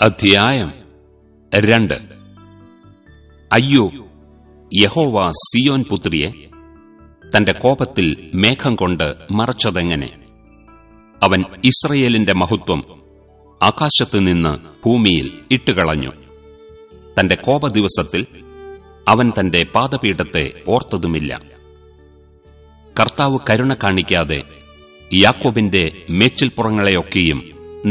അധ്യായം രണ്ട്. അയ്യോ യഹോവ സിയോൻ പുത്രിയെ തന്റെ കോപത്തിൽ മേഘം കൊണ്ട് മറച്ചതെങ്ങനെ? അവൻ ഇസ്രയേലിന്റെ മഹത്വം ആകാശത്തു നിന്ന് ഭൂമിയിൽ ഇട്ടുകളഞ്ഞു. തന്റെ കോപദിവസത്തിൽ അവൻ തന്റെ പാദപീഠത്തെ ഓർത്തതുമില്ല. കർത്താവ് കരുണ കാണിക്കാതെ യാക്കോബിന്റെ മേച്ചിൽപ്പുറങ്ങളെയൊക്കെയും